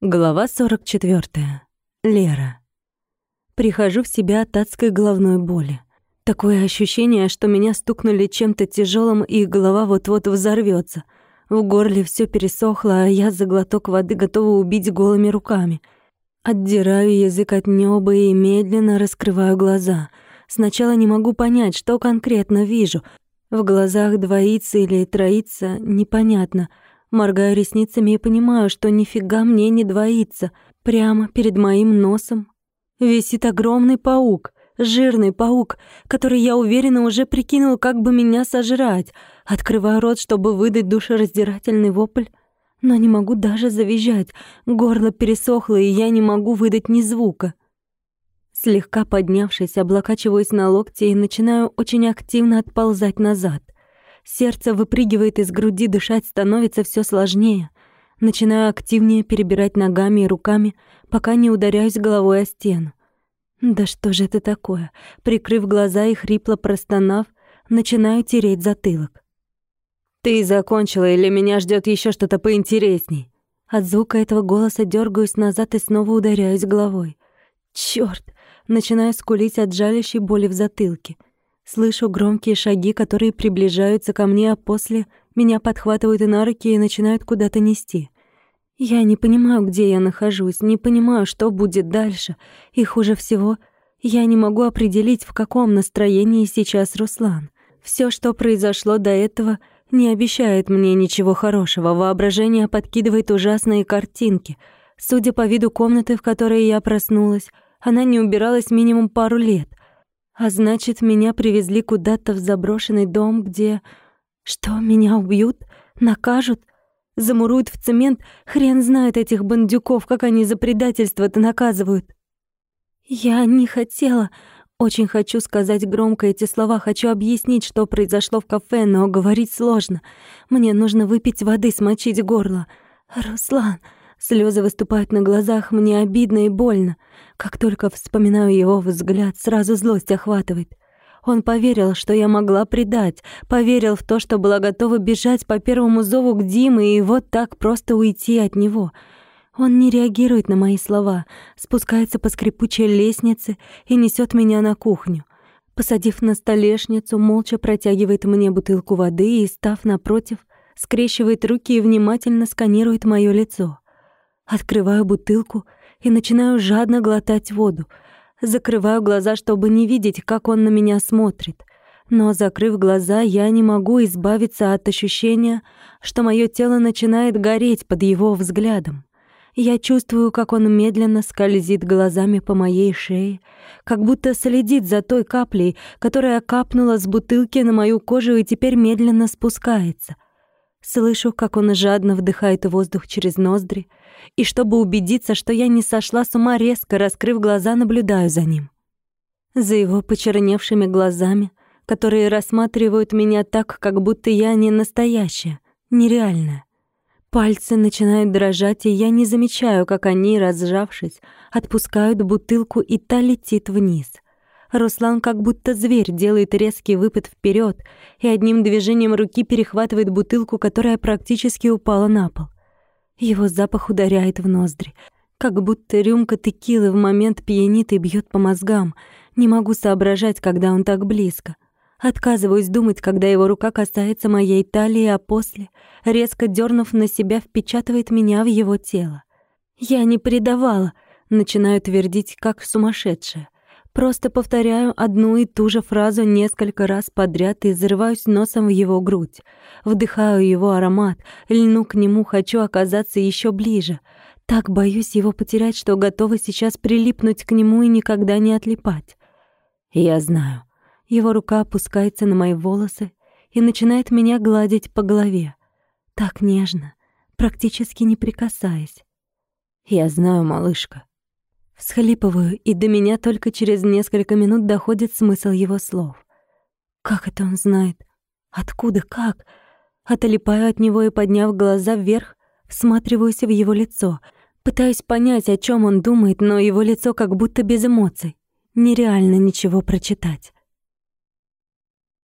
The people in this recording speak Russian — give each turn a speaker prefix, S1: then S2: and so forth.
S1: Глава 44. Лера. Прихожу в себя от адской головной боли. Такое ощущение, что меня стукнули чем-то тяжелым, и голова вот-вот взорвется. В горле все пересохло, а я за глоток воды готова убить голыми руками. Отдираю язык от неба и медленно раскрываю глаза. Сначала не могу понять, что конкретно вижу. В глазах двоится или троится, непонятно — Моргаю ресницами и понимаю, что нифига мне не двоится. Прямо перед моим носом висит огромный паук, жирный паук, который, я уверена, уже прикинул, как бы меня сожрать. Открываю рот, чтобы выдать душераздирательный вопль, но не могу даже завизжать. Горло пересохло, и я не могу выдать ни звука. Слегка поднявшись, облокачиваюсь на локте и начинаю очень активно отползать назад — Сердце выпрыгивает из груди, дышать становится все сложнее. Начинаю активнее перебирать ногами и руками, пока не ударяюсь головой о стену. Да что же это такое? Прикрыв глаза и хрипло простонав, начинаю тереть затылок. Ты закончила или меня ждет еще что-то поинтересней? От звука этого голоса дергаюсь назад и снова ударяюсь головой. Черт! Начинаю скулить от жалящей боли в затылке. Слышу громкие шаги, которые приближаются ко мне, а после меня подхватывают и на руки и начинают куда-то нести. Я не понимаю, где я нахожусь, не понимаю, что будет дальше. И хуже всего, я не могу определить, в каком настроении сейчас Руслан. Все, что произошло до этого, не обещает мне ничего хорошего. Воображение подкидывает ужасные картинки. Судя по виду комнаты, в которой я проснулась, она не убиралась минимум пару лет. А значит, меня привезли куда-то в заброшенный дом, где... Что, меня убьют? Накажут? Замуруют в цемент? Хрен знает этих бандюков, как они за предательство-то наказывают. Я не хотела... Очень хочу сказать громко эти слова, хочу объяснить, что произошло в кафе, но говорить сложно. Мне нужно выпить воды, смочить горло. «Руслан, Слезы выступают на глазах, мне обидно и больно. Как только вспоминаю его взгляд, сразу злость охватывает. Он поверил, что я могла предать, поверил в то, что была готова бежать по первому зову к Диме и вот так просто уйти от него. Он не реагирует на мои слова, спускается по скрипучей лестнице и несет меня на кухню. Посадив на столешницу, молча протягивает мне бутылку воды и, став напротив, скрещивает руки и внимательно сканирует моё лицо. Открываю бутылку и начинаю жадно глотать воду. Закрываю глаза, чтобы не видеть, как он на меня смотрит. Но, закрыв глаза, я не могу избавиться от ощущения, что моё тело начинает гореть под его взглядом. Я чувствую, как он медленно скользит глазами по моей шее, как будто следит за той каплей, которая капнула с бутылки на мою кожу и теперь медленно спускается — Слышу, как он жадно вдыхает воздух через ноздри, и чтобы убедиться, что я не сошла с ума, резко раскрыв глаза, наблюдаю за ним. За его почерневшими глазами, которые рассматривают меня так, как будто я не настоящая, нереальная. Пальцы начинают дрожать, и я не замечаю, как они, разжавшись, отпускают бутылку, и та летит вниз — Руслан как будто зверь делает резкий выпад вперед и одним движением руки перехватывает бутылку, которая практически упала на пол. Его запах ударяет в ноздри, как будто рюмка текилы в момент пьянит и бьет по мозгам. Не могу соображать, когда он так близко. Отказываюсь думать, когда его рука касается моей талии, а после, резко дернув на себя, впечатывает меня в его тело. «Я не предавала», — начинаю твердить, как сумасшедшая. Просто повторяю одну и ту же фразу несколько раз подряд и зарываюсь носом в его грудь. Вдыхаю его аромат, льну к нему, хочу оказаться еще ближе. Так боюсь его потерять, что готова сейчас прилипнуть к нему и никогда не отлипать. Я знаю. Его рука опускается на мои волосы и начинает меня гладить по голове. Так нежно, практически не прикасаясь. Я знаю, малышка. Всхлипываю, и до меня только через несколько минут доходит смысл его слов. Как это он знает? Откуда? Как? Отлипаю от него и, подняв глаза вверх, всматриваюсь в его лицо. Пытаюсь понять, о чем он думает, но его лицо как будто без эмоций. Нереально ничего прочитать.